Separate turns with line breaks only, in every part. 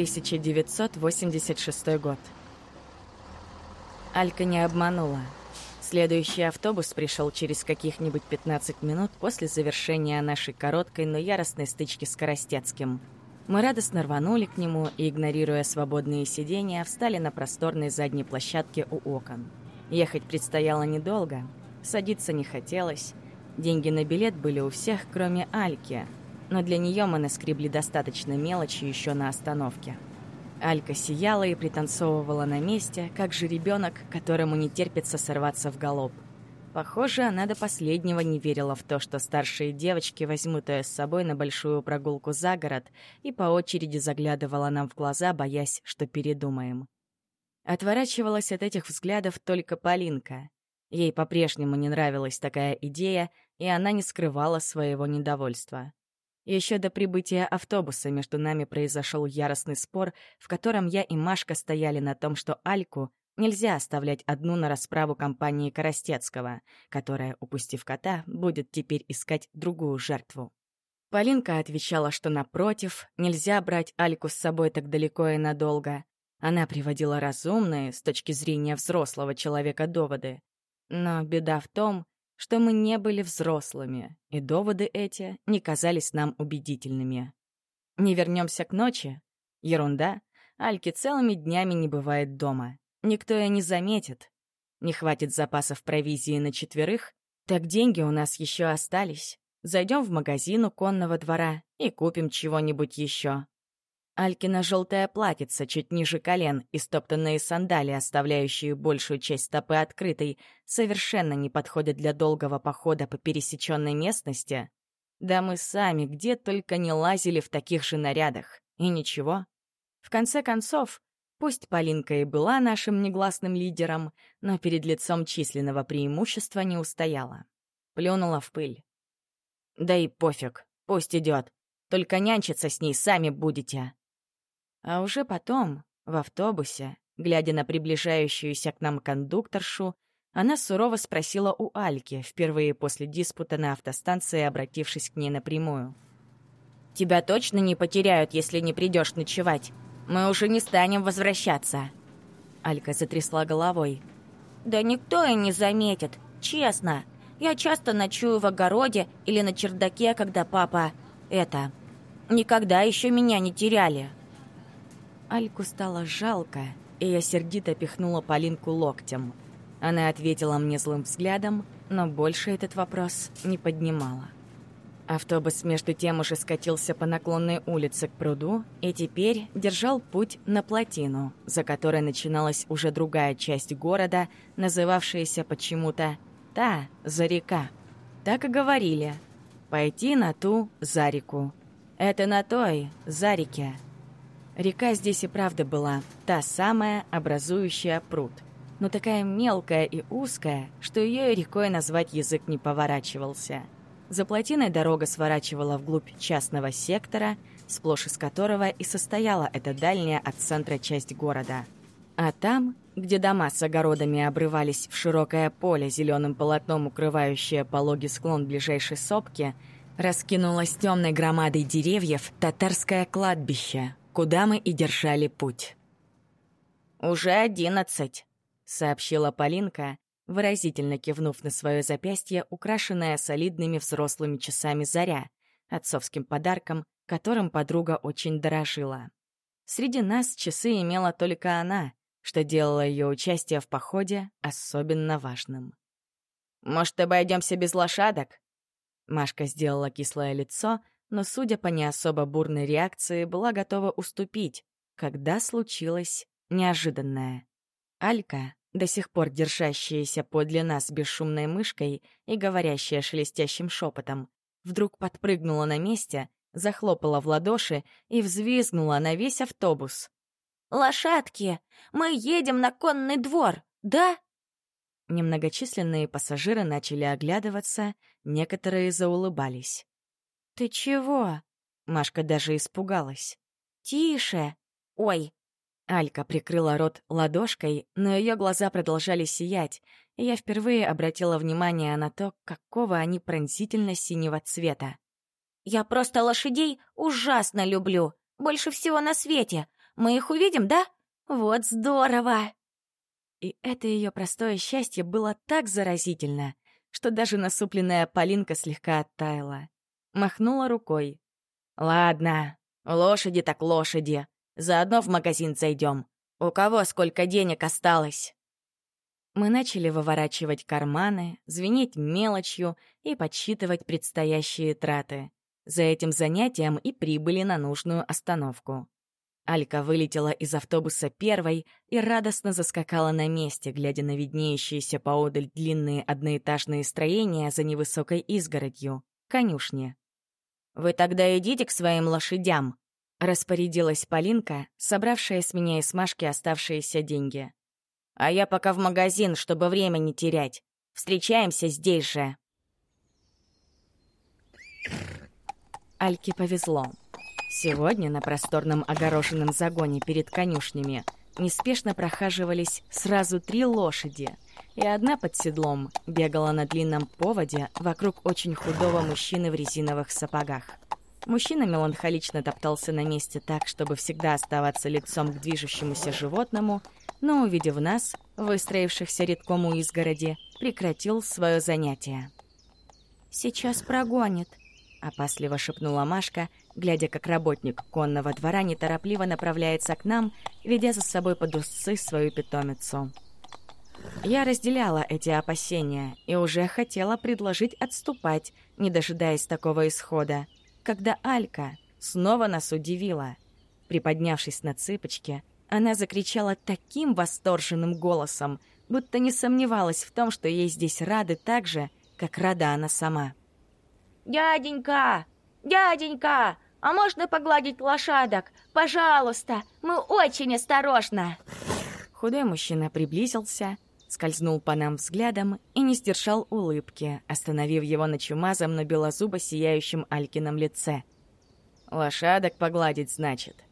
1986 год. Алька не обманула. Следующий автобус пришел через каких-нибудь 15 минут после завершения нашей короткой, но яростной стычки с Коростецким. Мы радостно рванули к нему и, игнорируя свободные сиденья, встали на просторной задней площадке у окон. Ехать предстояло недолго, садиться не хотелось. Деньги на билет были у всех, кроме Альки, но для нее мы наскребли достаточно мелочи еще на остановке. Алька сияла и пританцовывала на месте, как же ребенок, которому не терпится сорваться в галоп. Похоже, она до последнего не верила в то, что старшие девочки возьмут ее с собой на большую прогулку за город и по очереди заглядывала нам в глаза, боясь, что передумаем. Отворачивалась от этих взглядов только Полинка. Ей по-прежнему не нравилась такая идея, и она не скрывала своего недовольства. Еще до прибытия автобуса между нами произошел яростный спор, в котором я и Машка стояли на том, что Альку нельзя оставлять одну на расправу компании Коростецкого, которая, упустив кота, будет теперь искать другую жертву. Полинка отвечала, что напротив, нельзя брать Альку с собой так далеко и надолго. Она приводила разумные, с точки зрения взрослого человека, доводы. Но беда в том, что мы не были взрослыми, и доводы эти не казались нам убедительными. Не вернемся к ночи? Ерунда. Альки целыми днями не бывает дома. Никто и не заметит. Не хватит запасов провизии на четверых, так деньги у нас еще остались. Зайдем в магазин у конного двора и купим чего-нибудь еще. Алькина желтая платьице чуть ниже колен и стоптанные сандалии, оставляющие большую часть стопы открытой, совершенно не подходят для долгого похода по пересеченной местности. Да мы сами где только не лазили в таких же нарядах. И ничего. В конце концов, пусть Полинка и была нашим негласным лидером, но перед лицом численного преимущества не устояла. Плюнула в пыль. Да и пофиг, пусть идет. Только нянчиться с ней сами будете. А уже потом, в автобусе, глядя на приближающуюся к нам кондукторшу, она сурово спросила у Альки, впервые после диспута на автостанции, обратившись к ней напрямую. «Тебя точно не потеряют, если не придешь ночевать? Мы уже не станем возвращаться». Алька затрясла головой. «Да никто и не заметит, честно. Я часто ночую в огороде или на чердаке, когда папа... это... Никогда еще меня не теряли». Альку стало жалко, и я сердито пихнула Полинку локтем. Она ответила мне злым взглядом, но больше этот вопрос не поднимала. Автобус между тем уже скатился по наклонной улице к пруду и теперь держал путь на плотину, за которой начиналась уже другая часть города, называвшаяся почему-то «та за река». Так и говорили. «Пойти на ту за реку». Это на той за реке. Река здесь и правда была, та самая, образующая пруд. Но такая мелкая и узкая, что ее рекой назвать язык не поворачивался. За плотиной дорога сворачивала вглубь частного сектора, сплошь из которого и состояла эта дальняя от центра часть города. А там, где дома с огородами обрывались в широкое поле, зеленым полотном укрывающее пологий склон ближайшей сопки, раскинулось темной громадой деревьев татарское кладбище, куда мы и держали путь. «Уже одиннадцать», — сообщила Полинка, выразительно кивнув на свое запястье, украшенное солидными взрослыми часами «Заря», отцовским подарком, которым подруга очень дорожила. Среди нас часы имела только она, что делало ее участие в походе особенно важным. «Может, обойдемся без лошадок?» Машка сделала кислое лицо, но, судя по не особо бурной реакции, была готова уступить, когда случилось неожиданное. Алька, до сих пор держащаяся подле нас бесшумной мышкой и говорящая шелестящим шепотом, вдруг подпрыгнула на месте, захлопала в ладоши и взвизгнула на весь автобус. «Лошадки! Мы едем на конный двор, да?» Немногочисленные пассажиры начали оглядываться, некоторые заулыбались. «Ты чего?» Машка даже испугалась. «Тише! Ой!» Алька прикрыла рот ладошкой, но ее глаза продолжали сиять, и я впервые обратила внимание на то, какого они пронзительно-синего цвета. «Я просто лошадей ужасно люблю, больше всего на свете.
Мы их увидим, да? Вот здорово!»
И это ее простое счастье было так заразительно, что даже насупленная Полинка слегка оттаяла. Махнула рукой. «Ладно, лошади так лошади. Заодно в магазин зайдем. У кого сколько денег осталось?» Мы начали выворачивать карманы, звенеть мелочью и подсчитывать предстоящие траты. За этим занятием и прибыли на нужную остановку. Алька вылетела из автобуса первой и радостно заскакала на месте, глядя на виднеющиеся поодаль длинные одноэтажные строения за невысокой изгородью — конюшни. «Вы тогда идите к своим лошадям», — распорядилась Полинка, собравшая с меня и с Машки оставшиеся деньги. «А я пока в магазин, чтобы время не терять. Встречаемся здесь же». Альке повезло. Сегодня на просторном огороженном загоне перед конюшнями неспешно прохаживались сразу три лошади, и одна под седлом бегала на длинном поводе вокруг очень худого мужчины в резиновых сапогах. Мужчина меланхолично топтался на месте так, чтобы всегда оставаться лицом к движущемуся животному, но, увидев нас, выстроившихся редком у изгороди, прекратил свое занятие.
«Сейчас прогонит», — опасливо шепнула Машка, глядя, как работник конного двора неторопливо направляется к нам, ведя за собой под усы свою питомицу.
Я разделяла эти опасения и уже хотела предложить отступать, не дожидаясь такого исхода, когда Алька снова нас удивила. Приподнявшись на цыпочки, она закричала таким восторженным голосом, будто не сомневалась в том, что ей здесь рады так же, как рада она сама.
«Дяденька! Дяденька! А можно погладить лошадок? Пожалуйста! Мы очень осторожно!»
Худой мужчина приблизился, скользнул по нам взглядом и не сдержал улыбки, остановив его на чумазом, но белозубо сияющем Алькином лице. «Лошадок погладить, значит?»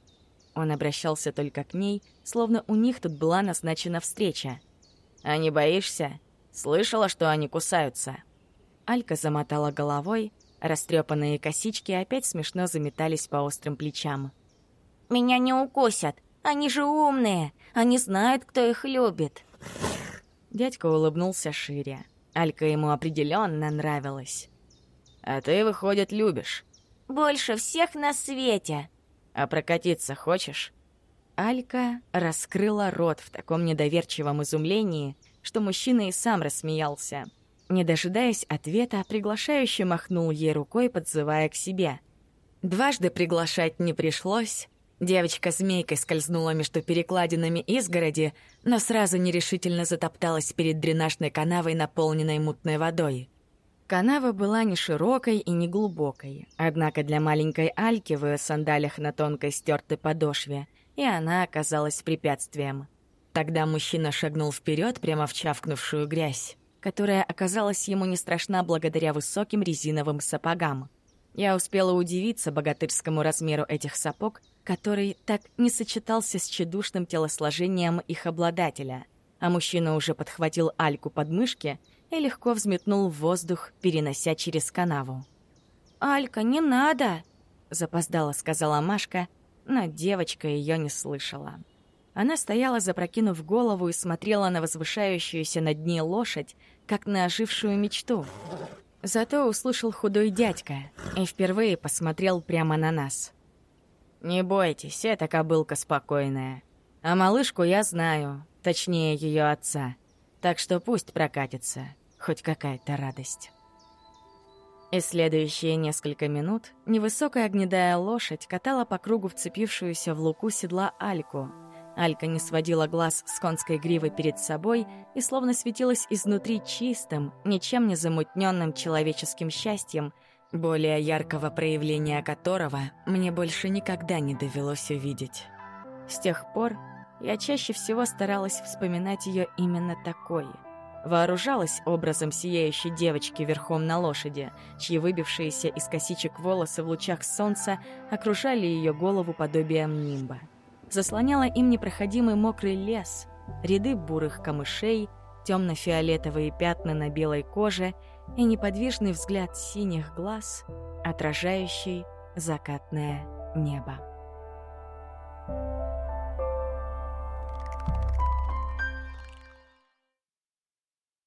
Он обращался только к ней, словно у них тут была назначена встреча. «А не боишься? Слышала, что они кусаются?» Алька замотала головой, растрепанные косички опять смешно заметались по острым плечам.
«Меня не укусят, они же умные, они знают, кто их любит».
Дядька улыбнулся шире. Алька ему определенно нравилась. «А ты, выходит, любишь?»
«Больше всех на свете».
«А прокатиться хочешь?» Алька раскрыла рот в таком недоверчивом изумлении, что мужчина и сам рассмеялся. Не дожидаясь ответа, приглашающий махнул ей рукой, подзывая к себе. Дважды приглашать не пришлось. Девочка змейкой скользнула между перекладинами изгороди, но сразу нерешительно затопталась перед дренажной канавой, наполненной мутной водой. Канава была не широкой и не глубокой, однако для маленькой Альки в ее сандалях на тонкой стертой подошве, и она оказалась препятствием. Тогда мужчина шагнул вперед прямо в чавкнувшую грязь которая оказалась ему не страшна благодаря высоким резиновым сапогам. Я успела удивиться богатырскому размеру этих сапог, который так не сочетался с тщедушным телосложением их обладателя, а мужчина уже подхватил Альку под мышки и легко взметнул в воздух, перенося через канаву.
«Алька, не надо!»
— запоздала сказала Машка, но девочка ее не слышала. Она стояла, запрокинув голову, и смотрела на возвышающуюся над ней лошадь, как на ожившую мечту. Зато услышал худой дядька и впервые посмотрел прямо на нас. «Не бойтесь, эта кобылка спокойная. А малышку я знаю, точнее, ее отца. Так что пусть прокатится, хоть какая-то радость». И следующие несколько минут невысокая гнедая лошадь катала по кругу вцепившуюся в луку седла Альку — Алька не сводила глаз с конской гривы перед собой и словно светилась изнутри чистым, ничем не замутненным человеческим счастьем, более яркого проявления которого мне больше никогда не довелось увидеть. С тех пор я чаще всего старалась вспоминать ее именно такой. Вооружалась образом сияющей девочки верхом на лошади, чьи выбившиеся из косичек волосы в лучах солнца окружали ее голову подобием нимба заслоняла им непроходимый мокрый лес, ряды бурых камышей, темно-фиолетовые пятна на белой коже и неподвижный взгляд синих глаз, отражающий закатное небо.